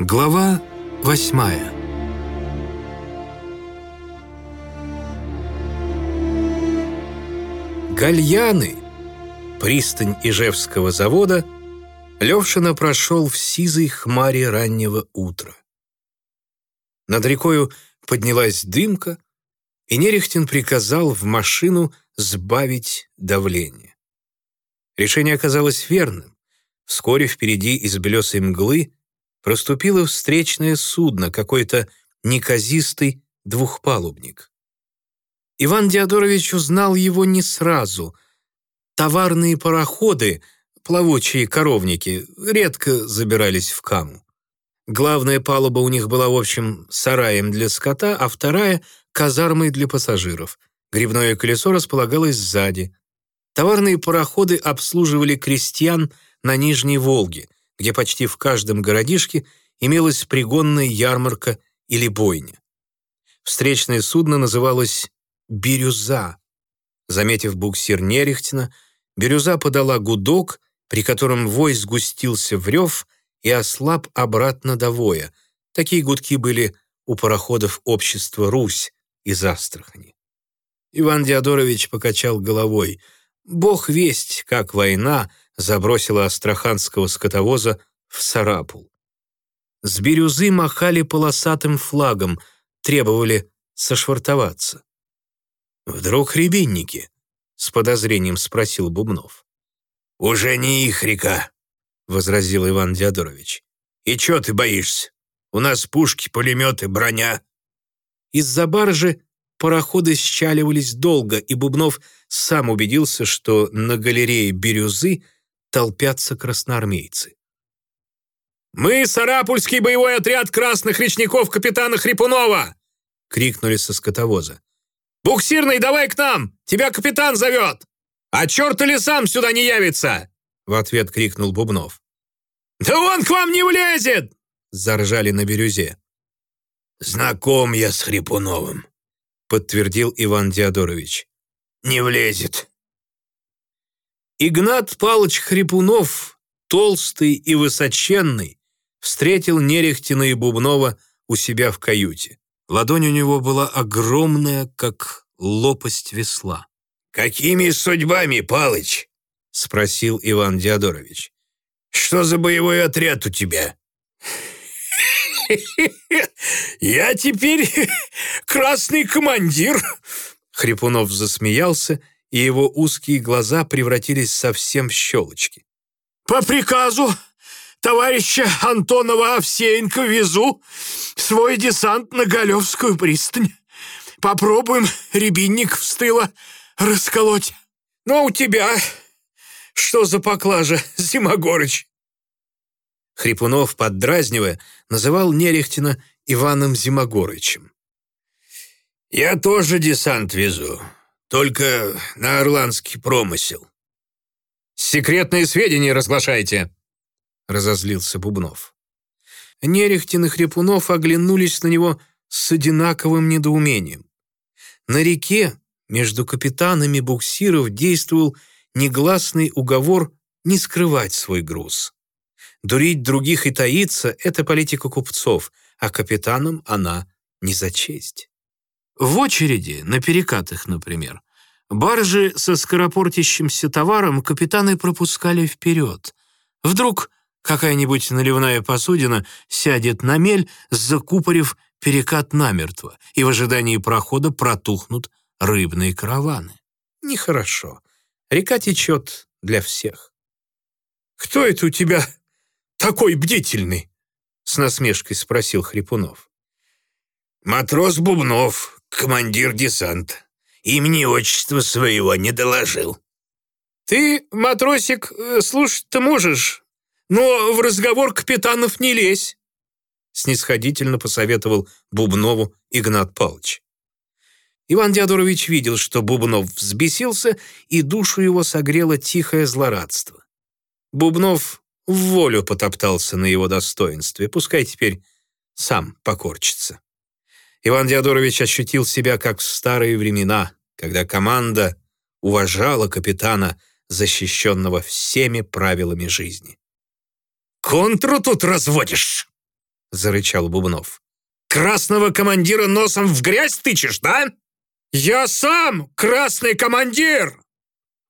Глава восьмая Гальяны, пристань Ижевского завода, Левшина прошел в сизой хмаре раннего утра. Над рекою поднялась дымка, и Нерехтин приказал в машину сбавить давление. Решение оказалось верным. Вскоре впереди из белесой мглы проступило встречное судно, какой-то неказистый двухпалубник. Иван Диадорович узнал его не сразу. Товарные пароходы, плавучие коровники, редко забирались в Каму. Главная палуба у них была, в общем, сараем для скота, а вторая — казармой для пассажиров. Грибное колесо располагалось сзади. Товарные пароходы обслуживали крестьян на Нижней Волге, где почти в каждом городишке имелась пригонная ярмарка или бойня. Встречное судно называлось «Бирюза». Заметив буксир Нерехтина, Бирюза подала гудок, при котором вой сгустился в рев и ослаб обратно до воя. Такие гудки были у пароходов общества «Русь» из Астрахани. Иван Диадорович покачал головой. Бог весть, как война — забросила астраханского скотовоза в Сарапул. С бирюзы махали полосатым флагом, требовали сошвартоваться. «Вдруг рябинники?» — с подозрением спросил Бубнов. «Уже не их река», — возразил Иван Диадорович. «И чё ты боишься? У нас пушки, пулеметы, броня». Из-за баржи пароходы счаливались долго, и Бубнов сам убедился, что на галерее бирюзы толпятся красноармейцы. «Мы — Сарапульский боевой отряд красных речников капитана Хрипунова!» — крикнули со скотовоза. «Буксирный, давай к нам! Тебя капитан зовет! А черт ли сам сюда не явится!» — в ответ крикнул Бубнов. «Да он к вам не влезет!» — заржали на бирюзе. «Знаком я с Хрипуновым», — подтвердил Иван Диадорович. «Не влезет». Игнат Палыч Хрипунов, толстый и высоченный, встретил Нерехтина и Бубнова у себя в каюте. Ладонь у него была огромная, как лопасть весла. «Какими судьбами, Палыч?» — спросил Иван Диадорович. «Что за боевой отряд у тебя?» «Я теперь красный командир!» Хрипунов засмеялся и его узкие глаза превратились совсем в щелочки. «По приказу товарища Антонова Овсеенко везу свой десант на Галевскую пристань. Попробуем рябинник в стыло расколоть. Ну, а у тебя что за поклажа, Зимогорыч?» Хрипунов, поддразнивая, называл Нерехтина Иваном Зимогорычем. «Я тоже десант везу. Только на орландский промысел». «Секретные сведения разглашайте», — разозлился Бубнов. Нерехтин и Хрипунов оглянулись на него с одинаковым недоумением. На реке между капитанами буксиров действовал негласный уговор не скрывать свой груз. Дурить других и таиться — это политика купцов, а капитанам она не за честь. В очереди, на перекатах, например, баржи со скоропортящимся товаром капитаны пропускали вперед. Вдруг какая-нибудь наливная посудина сядет на мель, закупорив перекат намертво, и в ожидании прохода протухнут рыбные караваны. Нехорошо. Река течет для всех. «Кто это у тебя такой бдительный?» с насмешкой спросил Хрипунов. «Матрос Бубнов, командир десанта. Имени отчества своего не доложил. Ты, матросик, э, слушать-то можешь, но в разговор капитанов не лезь, снисходительно посоветовал Бубнову Игнат Павлович. Иван Диадорович видел, что Бубнов взбесился, и душу его согрело тихое злорадство. Бубнов в волю потоптался на его достоинстве, пускай теперь сам покорчится. Иван Диадорович ощутил себя как в старые времена, когда команда уважала капитана, защищенного всеми правилами жизни. «Контру тут разводишь!» зарычал Бубнов. «Красного командира носом в грязь тычешь, да? Я сам красный командир!»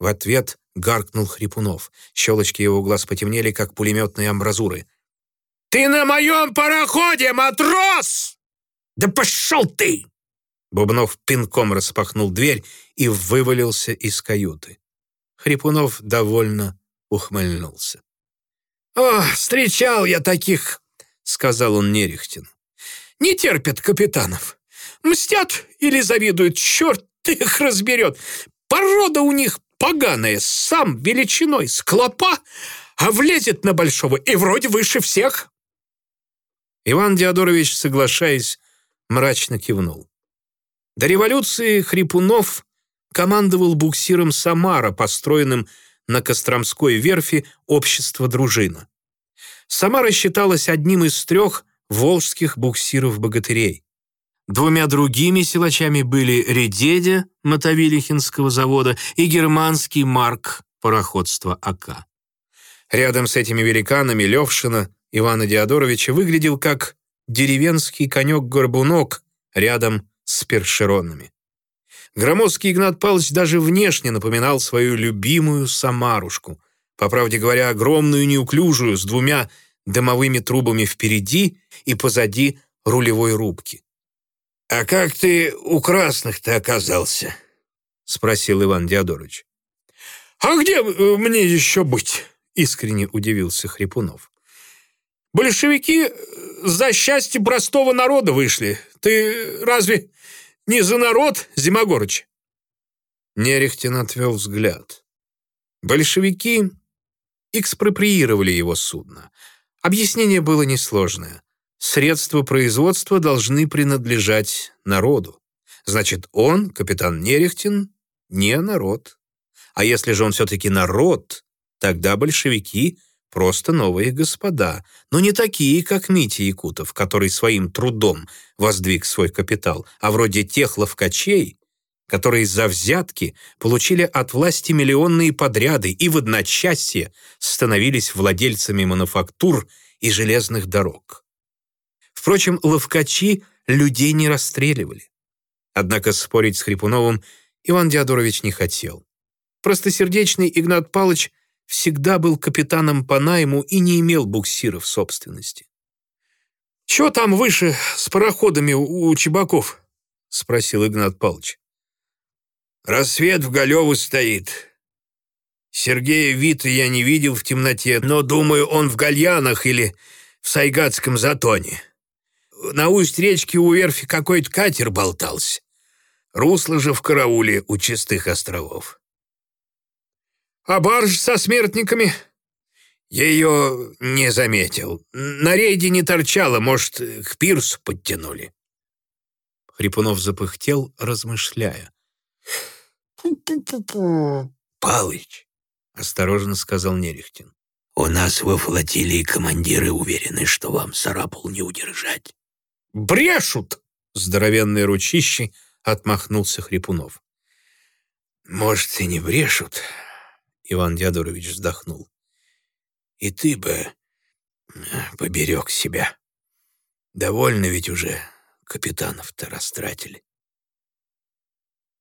В ответ гаркнул Хрипунов. Щелочки его глаз потемнели, как пулеметные амбразуры. «Ты на моем пароходе, матрос!» «Да пошел ты!» Бубнов пинком распахнул дверь и вывалился из каюты. Хрипунов довольно ухмыльнулся. «О, встречал я таких!» — сказал он Нерехтину. «Не терпят капитанов. Мстят или завидуют, черт их разберет. Порода у них поганая, сам величиной с клопа, а влезет на большого и вроде выше всех». Иван Диадорович, соглашаясь, мрачно кивнул. До революции Хрипунов командовал буксиром «Самара», построенным на Костромской верфи общество «Дружина». Самара считалась одним из трех волжских буксиров-богатырей. Двумя другими силачами были Редедя Мотовилихинского завода и германский Марк пароходства АК. Рядом с этими великанами Левшина Ивана Диадоровича выглядел как деревенский конек-горбунок рядом с першеронами. Громоздкий Игнат Павлович даже внешне напоминал свою любимую Самарушку, по правде говоря, огромную неуклюжую, с двумя дымовыми трубами впереди и позади рулевой рубки. «А как ты у красных-то оказался?» — спросил Иван Диадорович. «А где мне еще быть?» — искренне удивился Хрипунов. «Большевики за счастье простого народа вышли. Ты разве не за народ, Зимогорыч?» Нерехтин отвел взгляд. Большевики экспроприировали его судно. Объяснение было несложное. Средства производства должны принадлежать народу. Значит, он, капитан Нерехтин, не народ. А если же он все-таки народ, тогда большевики просто новые господа, но не такие, как Митя Якутов, который своим трудом воздвиг свой капитал, а вроде тех ловкачей, которые за взятки получили от власти миллионные подряды и в одночасье становились владельцами мануфактур и железных дорог. Впрочем, ловкачи людей не расстреливали. Однако спорить с Хрипуновым Иван Диадорович не хотел. Простосердечный Игнат Палыч всегда был капитаном по найму и не имел буксира в собственности. «Чё там выше с пароходами у, Чебаков?» — спросил Игнат Павлович. «Рассвет в Галеву стоит. Сергея Вита я не видел в темноте, но, думаю, он в Гальянах или в Сайгатском затоне. На усть речки у верфи какой-то катер болтался. Русло же в карауле у Чистых островов». «А барж со смертниками?» Ее не заметил. На рейде не торчало, может, к пирсу подтянули. Хрипунов запыхтел, размышляя. «Палыч», — осторожно сказал Нерехтин, «у нас во флотилии командиры уверены, что вам Сарапул не удержать». «Брешут!» — здоровенные ручищи отмахнулся Хрипунов. «Может, и не брешут», — Иван Дядурович вздохнул. «И ты бы поберег себя. Довольно ведь уже капитанов-то растратили».